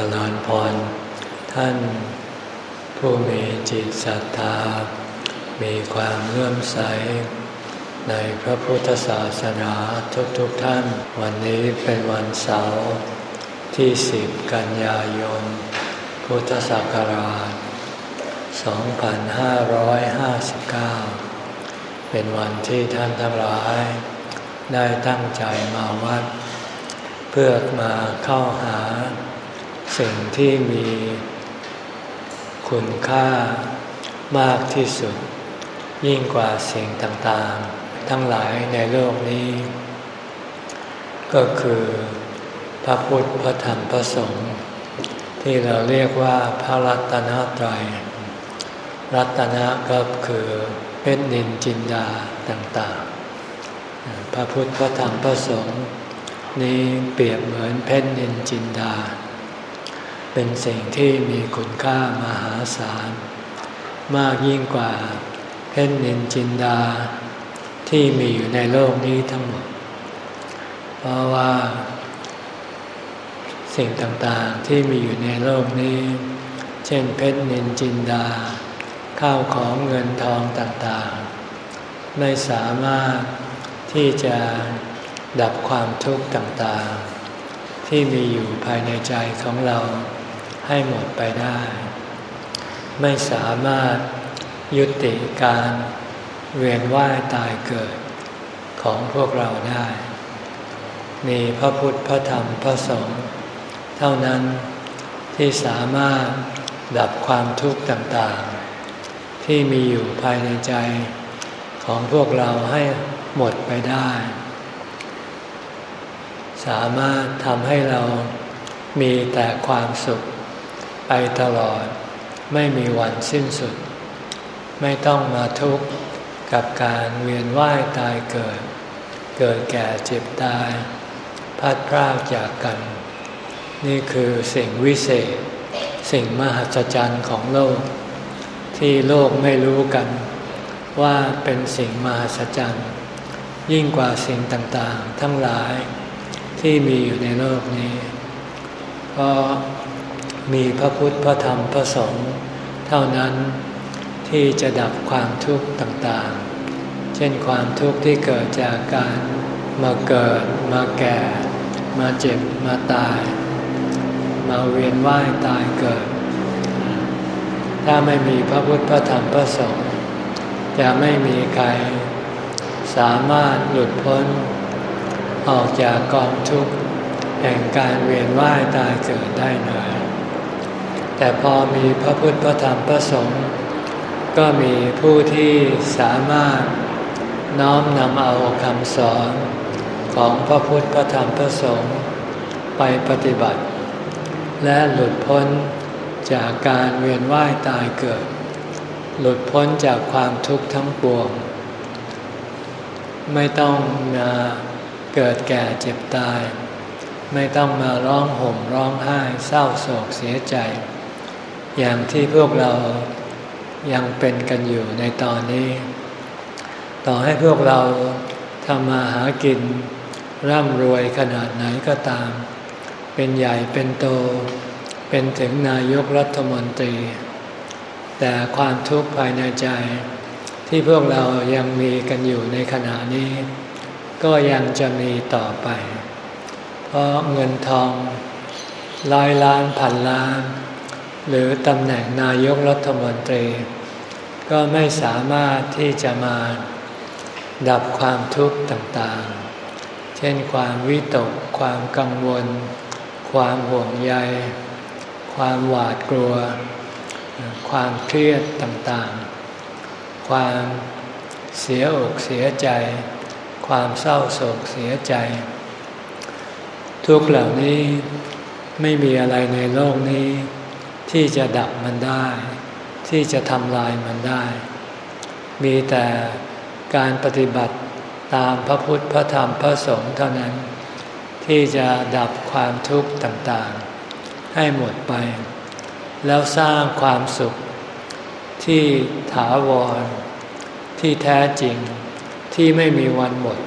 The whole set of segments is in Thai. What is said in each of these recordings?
จริญพร ท่าน ผู้มีจิตศรัทธา มีความเลื่อมใส ในพระพุทธศาสนาทุกๆทท่าน วันนี้เป็นวันเสาร์ที่สิบกันยายน พุทธศักราช 2559 เป็นวันที่ท่านทั้งหลาย ได้ตั้งใจมาวัด เพื่อมาเข้าหา สิ่งที่มีคุณค่ามากที่สุด ยิ่งกว่าสิ่งต่างๆ ทั้งหลายในโลกนี้ ก็คือพระพุทธพระธรรมพระสงฆ์ที่เราเรียกว่าพระรัตนตรัย รัตนะก็คือเป็นนินจินดาต่างๆ พระพุทธพระธรรมพระสงฆ์นี้เปรียบเหมือนเพชรนินจินดา เป็นสิ่งที่มีคุณค่ามหาศาล มากยิ่งกว่าเพชรนินจินดาที่มีอยู่ในโลกนี้ทั้งหมด เพราะว่า สิ่งต่างๆที่มีอยู่ในโลกนี้ เช่นเพชรนินจินดา ข้าวของเงินทองต่างๆ ไม่สามารถที่จะดับความทุกข์ต่างๆ ที่มีอยู่ภายในใจของเรา ให้หมดไปได้ ไม่สามารถยุติการเวียนว่ายตายเกิดของพวกเราได้ มีพระพุทธพระธรรมพระสงฆ์เท่านั้นที่สามารถดับความทุกข์ต่างๆ ที่มีอยู่ภายในใจของพวกเราให้หมดไปได้ สามารถทำให้เรามีแต่ความสุข ไปตลอด ไม่มีวันสิ้นสุด ไม่ต้องมาทุกข์กับการเวียนว่ายตายเกิด เกิดแก่เจ็บตาย พัดพรากจากกัน นี่คือสิ่งวิเศษ สิ่งมหัศจรรย์ของโลก ที่โลกไม่รู้กัน ว่าเป็นสิ่งมหัศจรรย์ ยิ่งกว่าสิ่งต่างๆ ทั้งหลายที่มีอยู่ในโลกนี้ เพราะ มีพระพุทธพระธรรมพระสงฆ์เท่านั้นที่จะดับความทุกข์ต่างๆ เช่นความทุกข์ที่เกิดจากการมาเกิด มาแก่ มาเจ็บ มาตาย มาเวียนว่ายตายเกิด ถ้าไม่มีพระพุทธพระธรรมพระสงฆ์จะไม่มีใครสามารถหลุดพ้น ออกจากกองทุกข์แห่งการเวียนว่ายตายเกิดได้เลย แต่พอมีพระพุทธพระธรรมพระสงฆ์ก็มีผู้ที่สามารถน้อมนำเอาคำสอนของพระพุทธพระธรรมพระสงฆ์ไปปฏิบัติ และหลุดพ้นจากการเวียนว่ายตายเกิด หลุดพ้นจากความทุกข์ทั้งปวง ไม่ต้องมาเกิดแก่เจ็บตาย ไม่ต้องมาร้องห่มร้องไห้เศร้าโศกเสียใจ อย่างที่พวกเรายังเป็นกันอยู่ในตอนนี้ ต่อให้พวกเราทำมาหากิน ร่ำรวยขนาดไหนก็ตาม เป็นใหญ่เป็นโต เป็นถึงนายกรัฐมนตรี แต่ความทุกข์ภายในใจ ที่พวกเรายังมีกันอยู่ในขณะนี้ ก็ยังจะมีต่อไป เพราะเงินทองร้อยล้านพันล้าน หรือตำแหน่งนายกรัฐมนตรี ก็ไม่สามารถที่จะมาดับความทุกข์ต่างๆ เช่นความวิตก ความกังวล ความห่วงใย ความหวาดกลัว ความเครียดต่างๆ ความเสียอกเสียใจ ความเศร้าโศกเสียใจ ทุกเหล่านี้ไม่มีอะไรในโลกนี้ ที่จะดับมันได้ ที่จะทำลายมันได้ มีแต่การปฏิบัติตามพระพุทธพระธรรมพระสงฆ์เท่านั้น ที่จะดับความทุกข์ต่างๆ ให้หมดไป แล้วสร้างความสุข ที่ถาวร ที่แท้จริงที่ไม่มีวันหมด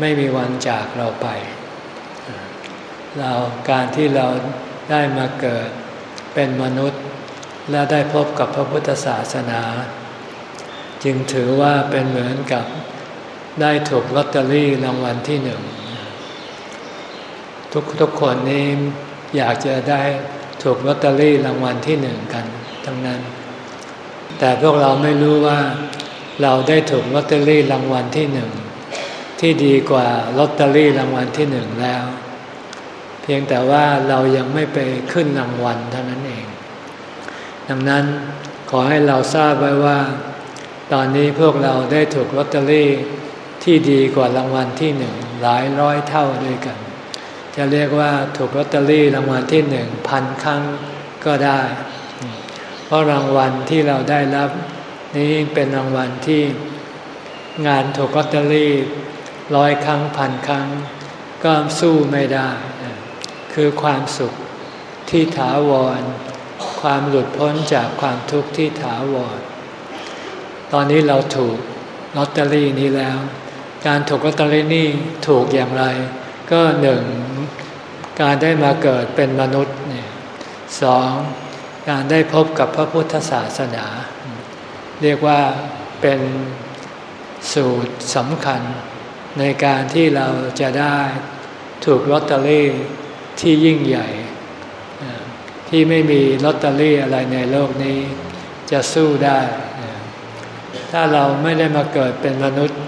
ไม่มีวันจากเราไป เราการที่เราได้มาเกิด เป็นมนุษย์ และได้พบกับพระพุทธศาสนา จึงถือว่าเป็นเหมือนกับได้ถูกลอตเตอรี่รางวัลที่หนึ่ง ทุกทุกคนนี้อยากจะได้ถูกลอตเตอรี่รางวัลที่หนึ่งกัน ทั้งนั้น แต่พวกเราไม่รู้ว่าเราได้ถูกลอตเตอรี่รางวัลที่หนึ่งที่ดีกว่าลอตเตอรี่รางวัลที่หนึ่งแล้ว เพียงแต่ว่าเรายังไม่ไปขึ้นรางวัลเท่านั้น ดังนั้นขอให้เราทราบไว้ว่า ตอนนี้พวกเราได้ถูกลอตเตอรี่ที่ดีกว่ารางวัลที่หนึ่งหลายร้อยเท่าด้วยกัน จะเรียกว่าถูกลอตเตอรี่รางวัลที่หนึ่งพันครั้งก็ได้ เพราะรางวัลที่เราได้รับนี้เป็นรางวัลที่งานถูกลอตเตอรี่ร้อยครั้งพันครั้ง ก็สู้ไม่ได้ คือความสุขที่ถาวร ความหลุดพ้นจากความทุกข์ที่ถาวร ตอนนี้เราถูกลอตเตอรี่นี้แล้ว การถูกลอตเตอรี่นี่ถูกอย่างไร ก็หนึ่งการได้มาเกิดเป็นมนุษย์เนี่ยสองการได้พบกับพระพุทธศาสนา เรียกว่าเป็นสูตรสำคัญในการที่เราจะได้ถูกลอตเตอรี่ที่ยิ่งใหญ่ ที่ไม่มีลอตเตอรี่อะไรในโลกนี้ จะสู้ได้ ถ้าเราไม่ได้มาเกิดเป็นมนุษย์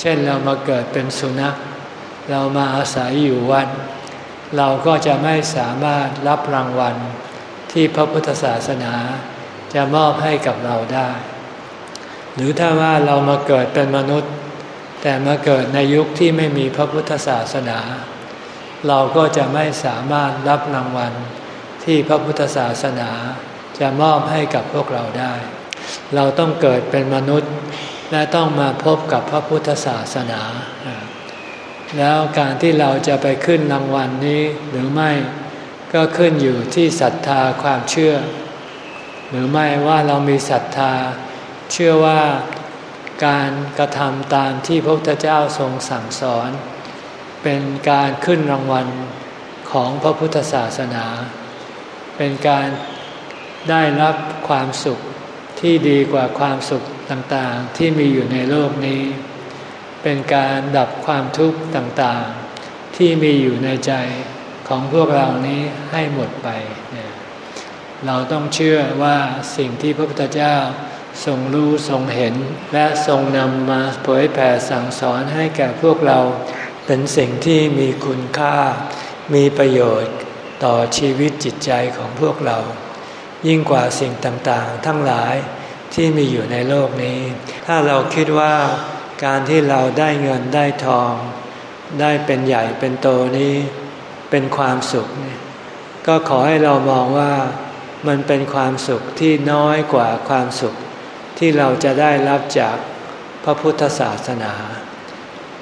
เช่นเรามาเกิดเป็นสุนัข เรามาอาศัยอยู่วัดเราก็จะไม่สามารถรับรางวัลที่พระพุทธศาสนาจะมอบให้กับเราได้ หรือถ้าว่าเรามาเกิดเป็นมนุษย์ แต่มาเกิดในยุคที่ไม่มีพระพุทธศาสนา เราก็จะไม่สามารถรับรางวัล ที่พระพุทธศาสนาจะมอบให้กับพวกเราได้ เราต้องเกิดเป็นมนุษย์ และต้องมาพบกับพระพุทธศาสนา แล้วการที่เราจะไปขึ้นรางวัลนนี้หรือไม่ก็ขึ้นอยู่ที่ศรัทธาความเชื่อ หรือไม่ว่าเรามีศรัทธา เชื่อว่าการกระทำตามที่พระพุทธเจ้าทรงสั่งสอน เป็นการขึ้นรางวัลของพระพุทธศาสนา เป็นการได้รับความสุขที่ดีกว่าความสุขต่างๆ ที่มีอยู่ในโลกนี้ เป็นการดับความทุกข์ต่างๆ ที่มีอยู่ในใจของพวกเรานี้ให้หมดไป เราต้องเชื่อว่าสิ่งที่พระพุทธเจ้าทรงรู้ทรงเห็น และทรงนำมาเผยแผ่สั่งสอนให้แก่พวกเราเป็นสิ่งที่มีคุณค่า มีประโยชน์ ต่อชีวิตจิตใจของพวกเรา ยิ่งกว่าสิ่งต่างๆ ทั้งหลายที่มีอยู่ในโลกนี้ ถ้าเราคิดว่าการที่เราได้เงินได้ทอง ได้เป็นใหญ่เป็นโตนี้ เป็นความสุข ก็ขอให้เรามองว่ามันเป็นความสุขที่น้อยกว่าความสุขที่เราจะได้รับจากพระพุทธศาสนา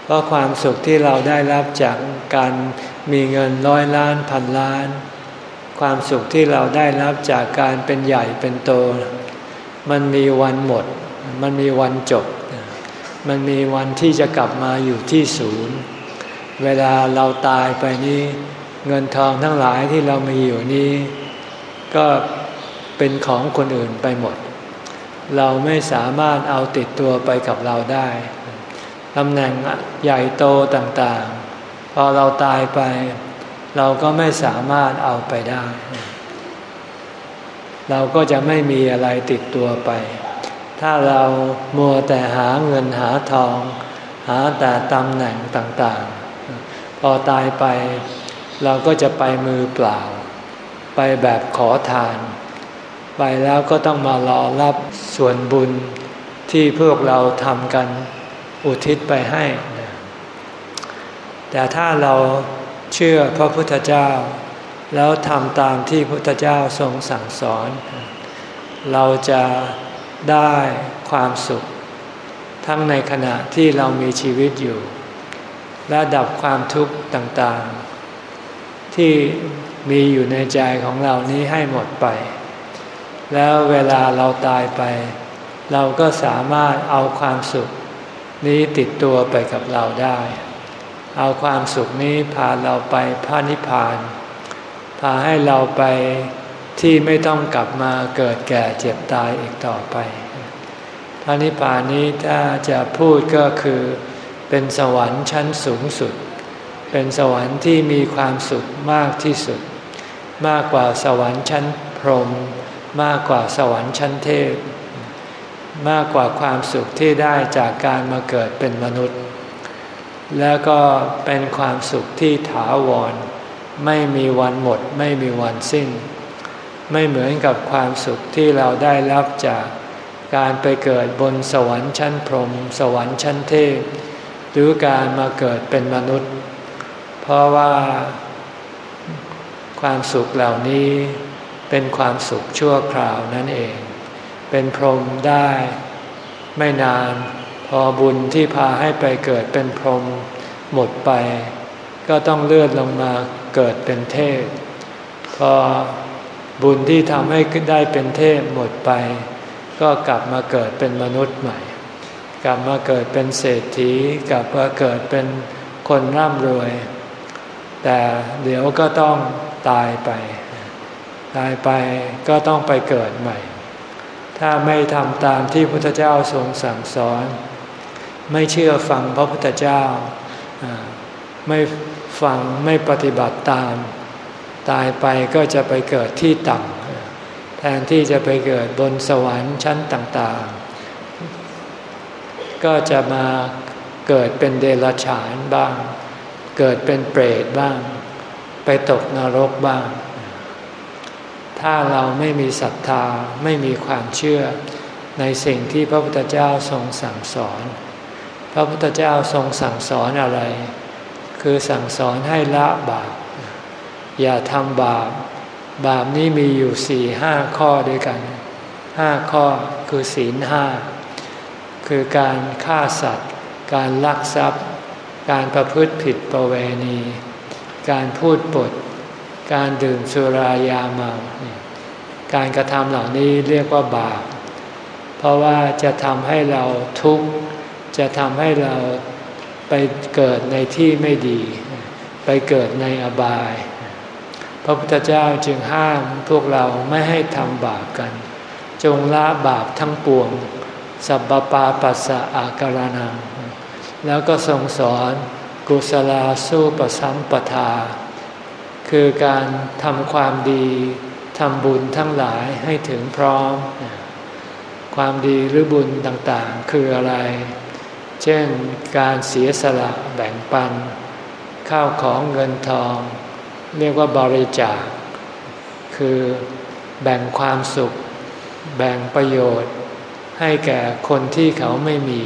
เพราะความสุขที่เราได้รับจากการมีเงินร้อยล้านพันล้าน ความสุขที่เราได้รับจากการเป็นใหญ่เป็นโต มันมีวันหมด มันมีวันจบ มันมีวันที่จะกลับมาอยู่ที่ศูนย์ เวลาเราตายไปนี้ เงินทองทั้งหลายที่เรามีอยู่นี้ ก็เป็นของคนอื่นไปหมด เราไม่สามารถเอาติดตัวไปกับเราได้ ตำแหน่งใหญ่โตต่างๆ พอเราตายไป เราก็ไม่สามารถเอาไปได้ เราก็จะไม่มีอะไรติดตัวไป ถ้าเรามัวแต่หาเงินหาทอง หาแต่ตำแหน่งต่างๆ พอตายไป เราก็จะไปมือเปล่า ไปแบบขอทาน ไปแล้วก็ต้องมารอรับส่วนบุญที่พวกเราทำกัน อุทิศไปให้ แต่ถ้าเราเชื่อพระพุทธเจ้า แล้วทำตามที่พระพุทธเจ้าทรงสั่งสอน เราจะได้ความสุข ทั้งในขณะที่เรามีชีวิตอยู่ และดับความทุกข์ต่างๆ ที่มีอยู่ในใจของเรานี้ให้หมดไป แล้วเวลาเราตายไป เราก็สามารถเอาความสุข นี้ติดตัวไปกับเราได้ เอาความสุขนี้พาเราไปพระนิพพาน พาให้เราไปที่ไม่ต้องกลับมาเกิดแก่เจ็บตายอีกต่อไป พระนิพพานนี้ถ้าจะพูดก็คือเป็นสวรรค์ชั้นสูงสุด เป็นสวรรค์ที่มีความสุขมากที่สุด มากกว่าสวรรค์ชั้นพรหมมากกว่าสวรรค์ชั้นเทพ มากกว่าความสุขที่ได้จากการมาเกิดเป็นมนุษย์ แล้วก็เป็นความสุขที่ถาวร ไม่มีวันหมด ไม่มีวันสิ้น ไม่เหมือนกับความสุขที่เราได้รับจากการไปเกิดบนสวรรค์ชั้นพรหมสวรรค์ชั้นเทพหรือการมาเกิดเป็นมนุษย์ เพราะว่าความสุขเหล่านี้เป็นความสุขชั่วคราวนั่นเอง เป็นพรหมได้ ไม่นาน พอบุญที่พาให้ไปเกิดเป็นพรหมหมดไป ก็ต้องเลื่อนลงมาเกิดเป็นเทพ พอบุญที่ทำให้ได้เป็นเทพหมดไป ก็กลับมาเกิดเป็นมนุษย์ใหม่ กลับมาเกิดเป็นเศรษฐี กลับมาเกิดเป็นคนร่ำรวย แต่เดี๋ยวก็ต้องตายไป ตายไปก็ต้องไปเกิดใหม่ ถ้าไม่ทำตามที่พระพุทธเจ้าทรงสั่งสอน ไม่เชื่อฟังพระพุทธเจ้า ไม่ฟังไม่ปฏิบัติตาม ตายไปก็จะไปเกิดที่ต่ำแทนที่จะไปเกิดบนสวรรค์ชั้นต่างๆ ก็จะมาเกิดเป็นเดรัจฉานบ้าง เกิดเป็นเปรตบ้าง ไปตกนรกบ้าง ถ้าเราไม่มีศรัทธาไม่มีความเชื่อ ในสิ่งที่พระพุทธเจ้าทรงสั่งสอน พระพุทธเจ้าทรงสั่งสอนอะไร คือสั่งสอนให้ละบาป อย่าทำบาป บาปนี้มีอยู่สี่ห้าข้อด้วยกันห้าข้อคือศีลห้าคือการฆ่าสัตว์ การลักทรัพย์ การประพฤติผิดประเวณี การพูดปด การดื่มสุรายาเมา การกระทำเหล่านี้เรียกว่าบาป เพราะว่าจะทำให้เราทุกข์ จะทำให้เราไปเกิดในที่ไม่ดี ไปเกิดในอบาย พระพุทธเจ้าจึงห้ามพวกเราไม่ให้ทำบาปกัน จงละบาปทั้งปวง สัพปาปัสสะอาการนัง แล้วก็ทรงสอนกุศลาสู้ประสัมปทา คือการทำความดีทำบุญทั้งหลายให้ถึงพร้อม ความดีหรือบุญต่างๆ คืออะไร เช่นการเสียสละแบ่งปัน ข้าวของเงินทอง เรียกว่าบริจาค คือแบ่งความสุข แบ่งประโยชน์ ให้แก่คนที่เขาไม่มี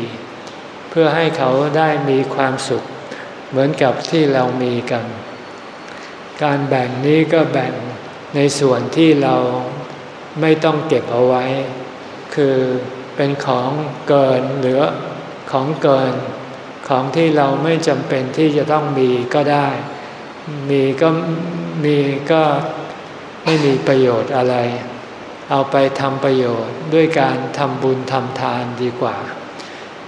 เพื่อให้เขาได้มีความสุข เหมือนกับที่เรามีกัน การแบ่งนี้ก็แบ่งในส่วนที่เราไม่ต้องเก็บเอาไว้ คือเป็นของเกินหรือของเกิน ของที่เราไม่จำเป็นที่จะต้องมีก็ได้ มีก็มีก็ไม่มีประโยชน์อะไร เอาไปทำประโยชน์ด้วยการทำบุญทำทานดีกว่า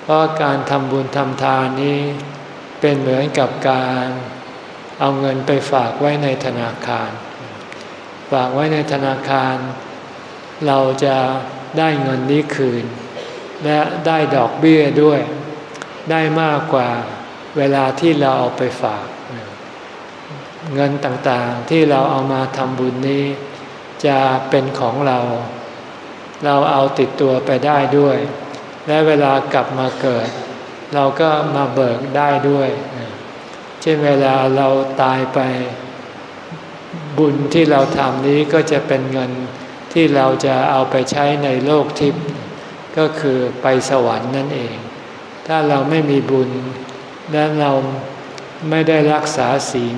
เพราะการทำบุญทำทานนี้เป็นเหมือนกับการ เอาเงินไปฝากไว้ในธนาคาร ฝากไว้ในธนาคาร เราจะได้เงินนี้คืน และได้ดอกเบี้ยด้วย ได้มากกว่าเวลาที่เราเอาไปฝาก เงินต่างๆที่เราเอามาทำบุญนี้ จะเป็นของเรา เราเอาติดตัวไปได้ด้วย และเวลากลับมาเกิด เราก็มาเบิกได้ด้วย เช่นเวลาเราตายไปบุญที่เราทำนี้ก็จะเป็นเงินที่เราจะเอาไปใช้ในโลกทิพย์ก็คือไปสวรรค์นั่นเอง ถ้าเราไม่มีบุญ และเราไม่ได้รักษาศีล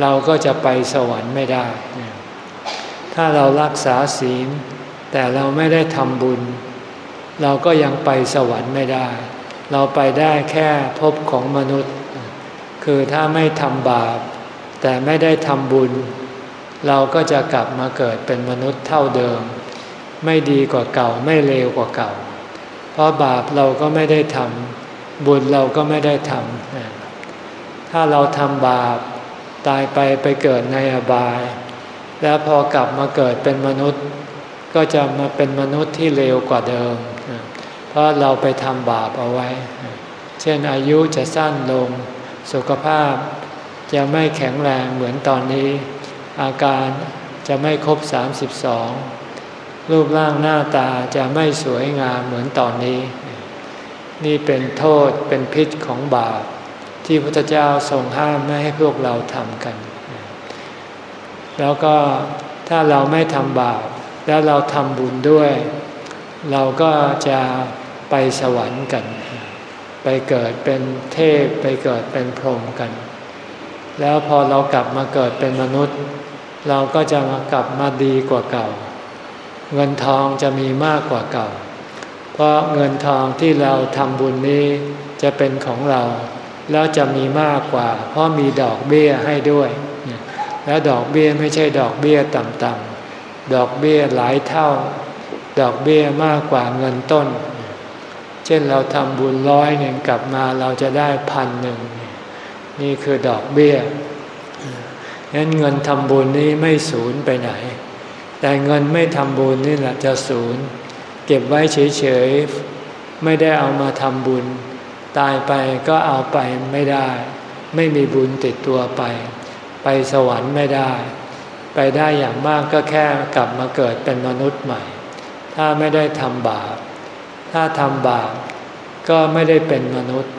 เราก็จะไปสวรรค์ไม่ได้ ถ้าเรารักษาศีล แต่เราไม่ได้ทำบุญ เราก็ยังไปสวรรค์ไม่ได้ เราไปได้แค่พบของมนุษย์ คือถ้าไม่ทำบาป แต่ไม่ได้ทำบุญ เราก็จะกลับมาเกิดเป็นมนุษย์เท่าเดิม ไม่ดีกว่าเก่าไม่เลวกว่าเก่า เพราะบาปเราก็ไม่ได้ทำบุญเราก็ไม่ได้ทำถ้าเราทำบาปตายไปไปเกิดในอบาย แล้วพอกลับมาเกิดเป็นมนุษย์ ก็จะมาเป็นมนุษย์ที่เลวกว่าเดิม เพราะเราไปทำบาปเอาไว้ เช่นอายุจะสั้นลง สุขภาพจะไม่แข็งแรงเหมือนตอนนี้ อาการจะไม่ครบ 32 รูปร่างหน้าตาจะไม่สวยงามเหมือนตอนนี้ นี่เป็นโทษเป็นพิษของบาป ที่พระพุทธเจ้าทรงห้ามไม่ให้พวกเราทำกัน แล้วก็ถ้าเราไม่ทำบาปแล้วเราทำบุญด้วย เราก็จะไปสวรรค์กัน ไปเกิดเป็นเทพไปเกิดเป็นพรหมกัน แล้วพอเรากลับมาเกิดเป็นมนุษย์ เราก็จะมากลับมาดีกว่าเก่า เงินทองจะมีมากกว่าเก่า เพราะเงินทองที่เราทำบุญนี้จะเป็นของเรา แล้วจะมีมากกว่า เพราะมีดอกเบี้ยให้ด้วย แล้วดอกเบี้ยไม่ใช่ดอกเบี้ยต่ำๆดอกเบี้ยหลายเท่า ดอกเบี้ยมากกว่าเงินต้น เช่นเราทำบุญร้อยหนึ่งกลับมาเราจะได้พันหนึ่งนี่คือดอกเบี้ยงั้นเงินทำบุญนี้ไม่สูญไปไหน แต่เงินไม่ทำบุญนี่แหละจะสูญเก็บไว้เฉยๆไม่ได้เอามาทำบุญ ตายไปก็เอาไปไม่ได้ ไม่มีบุญติดตัวไป ไปสวรรค์ไม่ได้ ไปได้อย่างมากก็แค่กลับมาเกิดเป็นมนุษย์ใหม่ ถ้าไม่ได้ทำบาป ถ้าทำบาปก็ไม่ได้เป็นมนุษย์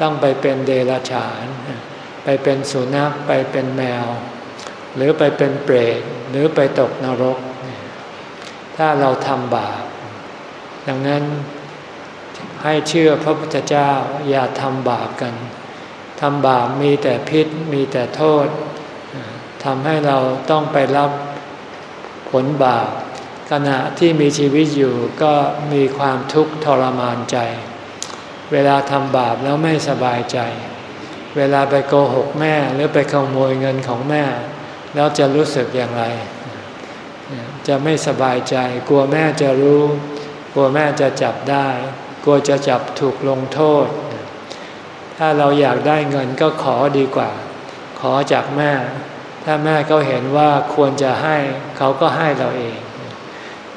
ต้องไปเป็นเดรัจฉาน ไปเป็นสุนัขไปเป็นแมว หรือไปเป็นเปรตหรือไปตกนรก ถ้าเราทำบาป ดังนั้นให้เชื่อพระพุทธเจ้าอย่าทำบาปกันทำบาปมีแต่พิษมีแต่โทษทำให้เราต้องไปรับผลบาป ขณะที่มีชีวิตอยู่ก็มีความทุกข์ทรมานใจ เวลาทำบาปแล้วไม่สบายใจ เวลาไปโกหกแม่หรือไปขโมยเงินของแม่ แล้วจะรู้สึกอย่างไร จะไม่สบายใจ กลัวแม่จะรู้ กลัวแม่จะจับได้ กลัวจะจับถูกลงโทษ ถ้าเราอยากได้เงินก็ขอดีกว่า ขอจากแม่ ถ้าแม่เขาเห็นว่าควรจะให้เขาก็ให้เราเอง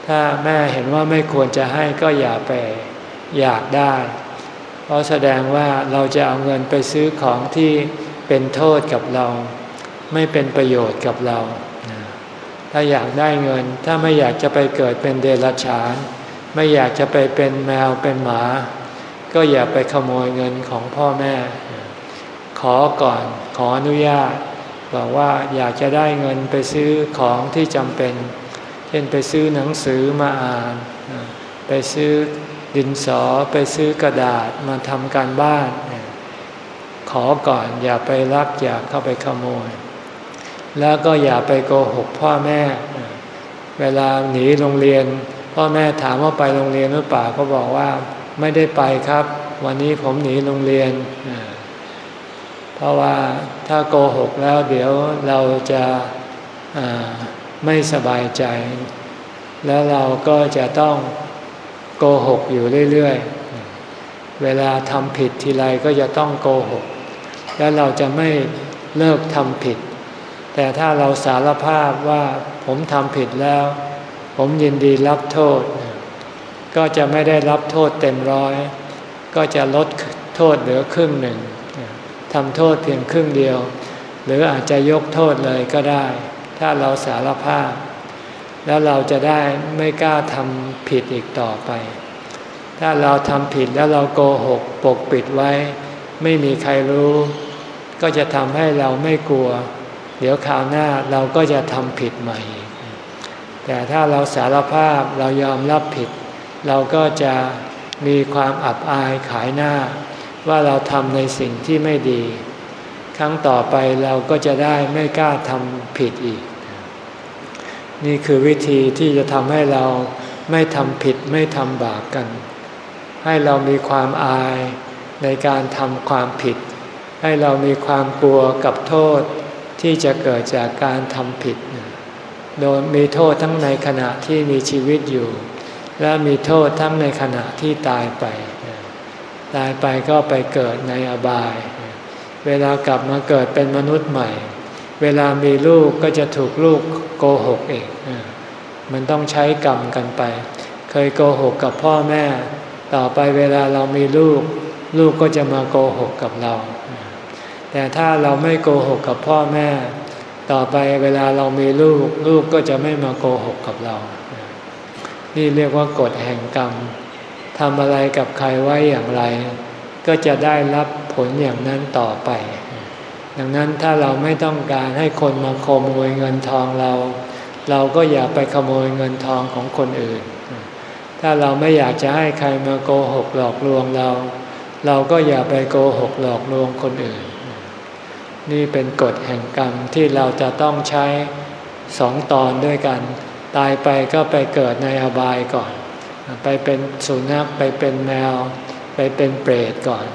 ถ้าแม่เห็นว่าไม่ควรจะให้ก็อย่าไปอยากได้ เพราะแสดงว่าเราจะเอาเงินไปซื้อของที่เป็นโทษกับเรา ไม่เป็นประโยชน์กับเรา ถ้าอยากได้เงิน ถ้าไม่อยากจะไปเกิดเป็นเดรัจฉาน ไม่อยากจะไปเป็นแมวเป็นหมา ก็อย่าไปขโมยเงินของพ่อแม่ ขอก่อนขออนุญาต บอกว่าอยากจะได้เงินไปซื้อของที่จำเป็น ช่นไปซื้อหนังสือมาอ่าน ไปซื้อดินสอไปซื้อกระดาษมาทำการบ้าน ขอก่อนอย่าไปรักอย่าเข้าไปขโมย แล้วก็อย่าไปโกหกพ่อแม่ เวลาหนีโรงเรียน พ่อแม่ถามว่าไปโรงเรียนหรือเปล่าก็บอกว่าไม่ได้ไปครับ วันนี้ผมหนีโรงเรียน เพราะว่าถ้าโกหกแล้วเดี๋ยวเราจะ ไม่สบายใจ แล้วเราก็จะต้องโกหกอยู่เรื่อยๆ เวลาทำผิดทีไรก็จะต้องโกหก แล้วเราจะไม่เลิกทำผิด แต่ถ้าเราสารภาพว่าผมทำผิดแล้ว ผมยินดีรับโทษ ก็จะไม่ได้รับโทษเต็มร้อย ก็จะลดโทษเหลือครึ่งหนึ่งทำโทษเพียงครึ่งเดียว หรืออาจจะยกโทษเลยก็ได้ ถ้าเราสารภาพ แล้วเราจะได้ไม่กล้าทำผิดอีกต่อไป ถ้าเราทำผิดแล้วเราโกหกปกปิดไว้ ไม่มีใครรู้ ก็จะทำให้เราไม่กลัว เดี๋ยวคราวหน้าเราก็จะทำผิดใหม่ แต่ถ้าเราสารภาพเรายอมรับผิด เราก็จะมีความอับอายขายหน้า ว่าเราทำในสิ่งที่ไม่ดี ครั้งต่อไปเราก็จะได้ไม่กล้าทำผิดอีก นี่คือวิธีที่จะทำให้เราไม่ทำผิดไม่ทำบาปกัน ให้เรามีความอายในการทำความผิด ให้เรามีความกลัวกับโทษที่จะเกิดจากการทำผิด โดยมีโทษทั้งในขณะที่มีชีวิตอยู่ และมีโทษทั้งในขณะที่ตายไป ตายไปก็ไปเกิดในอบาย เวลากลับมาเกิดเป็นมนุษย์ใหม่ เวลามีลูกก็จะถูกลูกโกหกเองมันต้องใช้กรรมกันไป เคยโกหกกับพ่อแม่ ต่อไปเวลาเรามีลูก ลูกก็จะมาโกหกกับเรา แต่ถ้าเราไม่โกหกกับพ่อแม่ ต่อไปเวลาเรามีลูก ลูกก็จะไม่มาโกหกกับเรา นี่เรียกว่ากฎแห่งกรรมทำอะไรกับใครไว้อย่างไร ก็จะได้รับ ผลอย่างนั้นต่อไป ดังนั้นถ้าเราไม่ต้องการให้คนมาขโมยเงินทองเรา เราก็อย่าไปขโมยเงินทองของคนอื่น ถ้าเราไม่อยากจะให้ใครมาโกหกหลอกลวงเรา เราก็อย่าไปโกหกหลอกลวงคนอื่น นี่เป็นกฎแห่งกรรมที่เราจะต้องใช้สองตอนด้วยกัน ตายไปก็ไปเกิดในอบายก่อน ไปเป็นสุนัขไปเป็นแมว ไปเป็นเปรตก่อน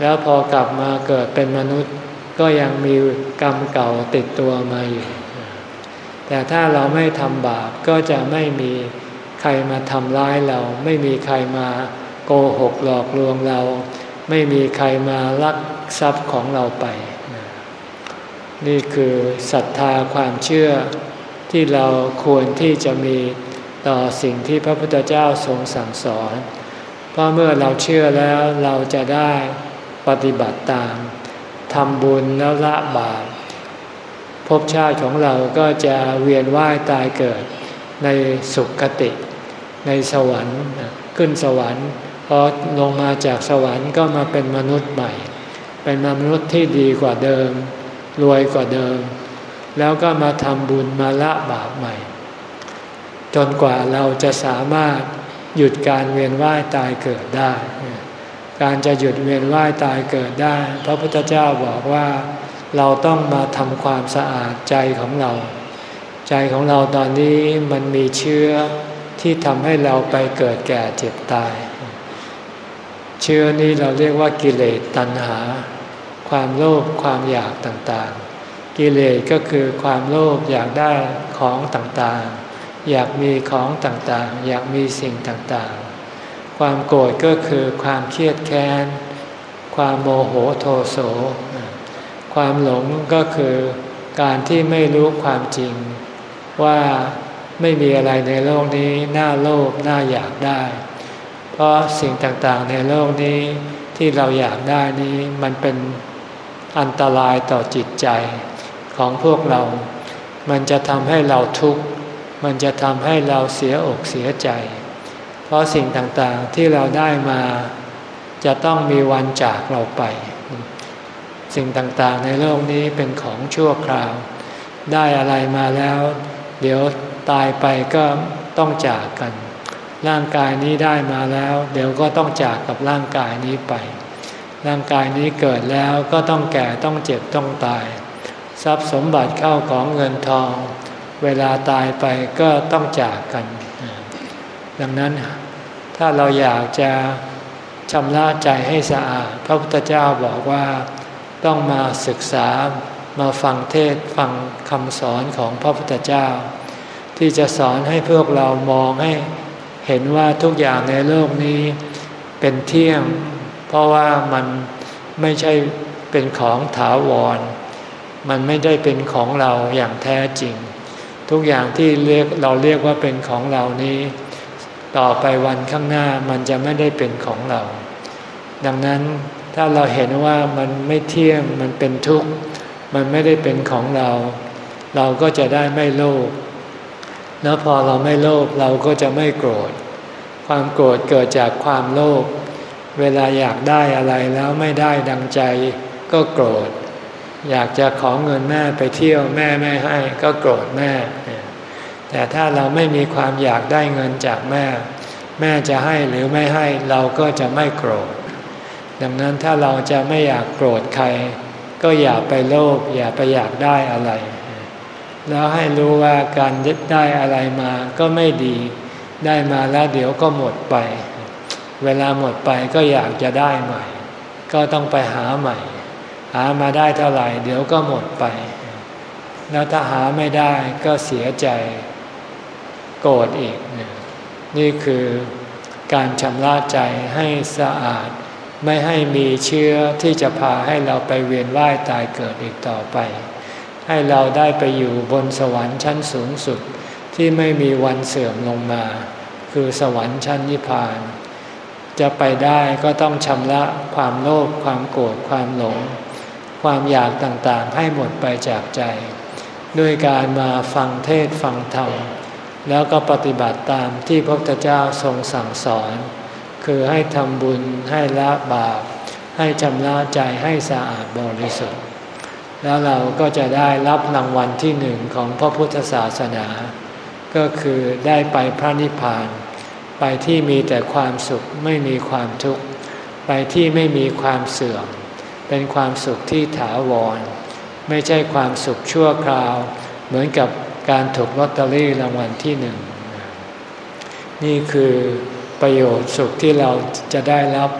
แล้วพอกลับมาเกิดเป็นมนุษย์ก็ยังมีกรรมเก่าติดตัวมาอยู่ แต่ถ้าเราไม่ทำบาปก็จะไม่มีใครมาทำร้ายเรา ไม่มีใครมาโกหกหลอกลวงเรา ไม่มีใครมาลักทรัพย์ของเราไป นี่คือศรัทธาความเชื่อที่เราควรที่จะมีต่อสิ่งที่พระพุทธเจ้าทรงสั่งสอน เพราะเมื่อเราเชื่อแล้วเราจะได้ ปฏิบัติตามทำบุญแล้วละบาปภพชาติของเราก็จะเวียนว่ายตายเกิดในสุขติ ในสวรรค์ขึ้นสวรรค์พอลงมาจากสวรรค์ก็มาเป็นมนุษย์ใหม่ เป็นมนุษย์ที่ดีกว่าเดิม รวยกว่าเดิม แล้วก็มาทำบุญมาละบาปใหม่ จนกว่าเราจะสามารถหยุดการเวียนว่ายตายเกิดได้ การจะหยุดเวียนว่ายตายเกิดได้ พระพุทธเจ้าบอกว่าเราต้องมาทำความสะอาดใจของเรา ใจของเราตอนนี้มันมีเชื้อที่ทำให้เราไปเกิดแก่เจ็บตาย เชื้อนี้เราเรียกว่ากิเลสตัณหา ความโลภความอยากต่างๆ กิเลสก็คือความโลภอยากได้ของต่างๆ อยากมีของต่างๆ อยากมีสิ่งต่างๆ ความโกรธก็คือความเครียดแค้น ความโมโหโทโส ความหลงก็คือการที่ไม่รู้ความจริง ว่าไม่มีอะไรในโลกนี้น่าโลภน่าอยากได้ เพราะสิ่งต่างๆในโลกนี้ที่เราอยากได้นี้มันเป็นอันตรายต่อจิตใจของพวกเรา มันจะทำให้เราทุกข์ มันจะทำให้เราเสียอกเสียใจ ราะสิ่งต่างๆที่เราได้มาจะต้องมีวันจากเราไป สิ่งต่างๆในโลกนี้เป็นของชั่วคราว ได้อะไรมาแล้ว เดี๋ยวตายไปก็ต้องจากกัน ร่างกายนี้ได้มาแล้ว เดี๋ยวก็ต้องจากกับร่างกายนี้ไป ร่างกายนี้เกิดแล้วก็ต้องแก่ต้องเจ็บต้องตาย ทรัพย์สมบัติเข้าของเงินทอง เวลาตายไปก็ต้องจากกัน ดังนั้นถ้าเราอยากจะชำระใจให้สะอาด พระพุทธเจ้าบอกว่าต้องมาศึกษามาฟังเทศฟังคำสอนของพระพุทธเจ้า ที่จะสอนให้พวกเรามองให้เห็นว่าทุกอย่างในโลกนี้เป็นเที่ยง เพราะว่ามันไม่ใช่เป็นของถาวร มันไม่ได้เป็นของเราอย่างแท้จริง ทุกอย่างที่เรียกเราเรียกว่าเป็นของเรานี้ ต่อไปวันข้างหน้ามันจะไม่ได้เป็นของเรา ดังนั้นถ้าเราเห็นว่ามันไม่เที่ยงมันเป็นทุกข์ มันไม่ได้เป็นของเรา เราก็จะได้ไม่โลภแล้วพอเราไม่โลภเราก็จะไม่โกรธ ความโกรธเกิดจากความโลภเวลาอยากได้อะไรแล้วไม่ได้ดังใจก็โกรธ อยากจะขอเงินแม่ไปเที่ยวแม่ไม่ให้ก็โกรธแม่ แต่ถ้าเราไม่มีความอยากได้เงินจากแม่ แม่จะให้หรือไม่ให้เราก็จะไม่โกรธ ดังนั้นถ้าเราจะไม่อยากโกรธใคร ก็อย่าไปโลภอย่าไปอยากได้อะไร แล้วให้รู้ว่าการได้อะไรมาก็ไม่ดี ได้มาแล้วเดี๋ยวก็หมดไป เวลาหมดไปก็อยากจะได้ใหม่ ก็ต้องไปหาใหม่ หามาได้เท่าไหร่ เดี๋ยวก็หมดไป แล้วถ้าหาไม่ได้ก็เสียใจ โกรธอีก นี่คือการชำระใจให้สะอาด ไม่ให้มีเชื้อที่จะพาให้เราไปเวียนว่ายตายเกิดอีกต่อไป ให้เราได้ไปอยู่บนสวรรค์ชั้นสูงสุดที่ไม่มีวันเสื่อมลงมา คือสวรรค์ชั้นนิพพาน จะไปได้ก็ต้องชำระความโลภความโกรธความหลง ความอยากต่างๆให้หมดไปจากใจ ด้วยการมาฟังเทศฟังธรรม แล้วก็ปฏิบัติตามที่พระพุทธเจ้าทรงสั่งสอน คือให้ทำบุญให้ละบาป ให้ชำระใจให้สะอาดบริสุทธิ์ แล้วเราก็จะได้รับรางวัลที่หนึ่งของพระพุทธศาสนา ก็คือได้ไปพระนิพพาน ไปที่มีแต่ความสุขไม่มีความทุกข์ ไปที่ไม่มีความเสื่อม เป็นความสุขที่ถาวร ไม่ใช่ความสุขชั่วคราว เหมือนกับ การถูกลอตเตอรี่รางวัลที่หนึ่ง นี่คือประโยชน์สุขที่เราจะได้รับ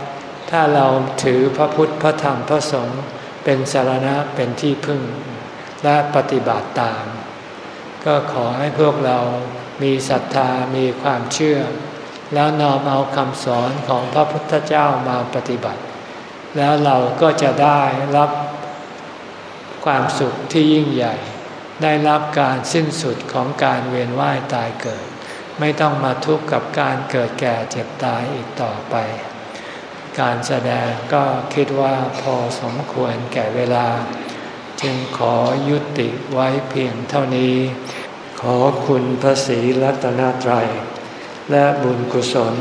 ถ้าเราถือพระพุทธพระธรรมพระสงฆ์เป็นสารณะเป็นที่พึ่ง และปฏิบัติตาม ก็ขอให้พวกเรามีศรัทธามีความเชื่อ แล้วนอมเอาคำสอนของพระพุทธเจ้ามาปฏิบัติ แล้วเราก็จะได้รับความสุขที่ยิ่งใหญ่ ได้รับการสิ้นสุดของการเวียนว่ายตายเกิด ไม่ต้องมาทุกข์กับการเกิดแก่เจ็บตายอีกต่อไป การแสดงก็คิดว่าพอสมควรแก่เวลา จึงขอยุติไว้เพียงเท่านี้ ขอคุณพระศรีรัตนตรัย และบุญกุศล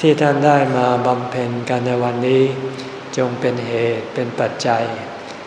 ที่ท่านได้มาบำเพ็ญกันในวันนี้ จงเป็นเหตุเป็นปัจจัย